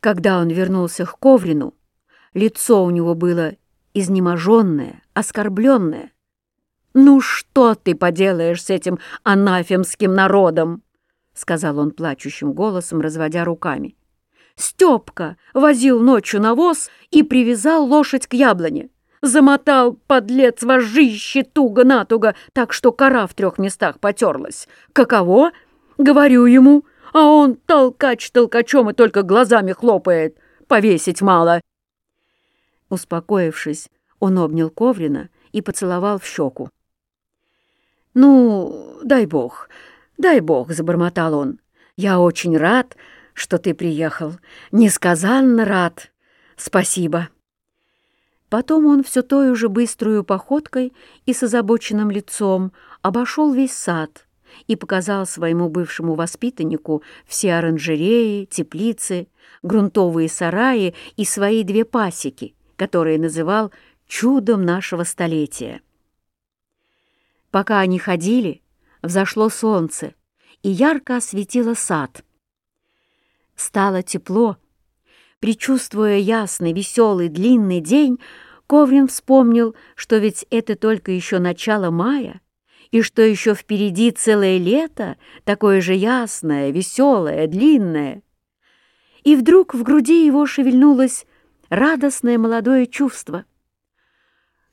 Когда он вернулся к Коврину, лицо у него было изнеможенное, оскорбленное. «Ну что ты поделаешь с этим анафемским народом?» — сказал он плачущим голосом, разводя руками. «Степка возил ночью навоз и привязал лошадь к яблоне. Замотал, подлец, вожище туго-натуго, так что кора в трех местах потерлась. Каково? Говорю ему, а он толкач толкачом и только глазами хлопает. Повесить мало». Успокоившись, он обнял Коврина и поцеловал в щеку. «Ну, дай бог, дай бог», — забормотал он. «Я очень рад, что ты приехал. Несказанно рад. Спасибо». Потом он все той же быструю походкой и с озабоченным лицом обошел весь сад и показал своему бывшему воспитаннику все оранжереи, теплицы, грунтовые сараи и свои две пасеки, которые называл «чудом нашего столетия». Пока они ходили, взошло солнце и ярко осветило сад. Стало тепло. Причувствуя ясный, веселый, длинный день, Коврин вспомнил, что ведь это только еще начало мая, и что еще впереди целое лето, такое же ясное, веселое, длинное. И вдруг в груди его шевельнулось радостное молодое чувство,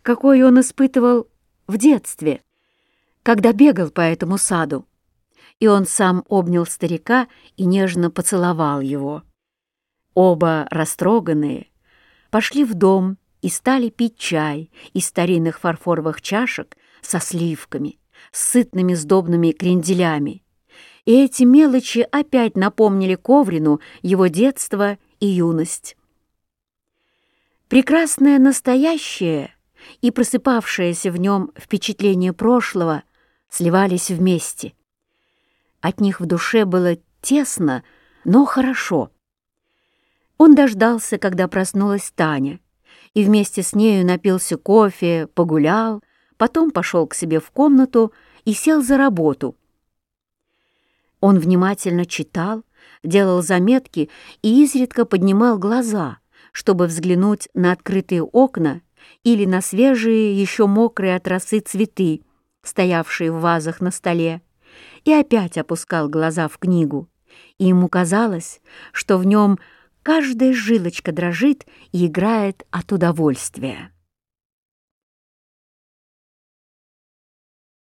какое он испытывал в детстве — когда бегал по этому саду, и он сам обнял старика и нежно поцеловал его. Оба, растроганные, пошли в дом и стали пить чай из старинных фарфоровых чашек со сливками, с сытными сдобными кренделями. И эти мелочи опять напомнили Коврину его детство и юность. Прекрасное настоящее и просыпавшееся в нем впечатление прошлого — сливались вместе. От них в душе было тесно, но хорошо. Он дождался, когда проснулась Таня, и вместе с нею напился кофе, погулял, потом пошел к себе в комнату и сел за работу. Он внимательно читал, делал заметки и изредка поднимал глаза, чтобы взглянуть на открытые окна или на свежие, еще мокрые от росы цветы, стоявшие в вазах на столе, и опять опускал глаза в книгу, и ему казалось, что в нем каждая жилочка дрожит и играет от удовольствия.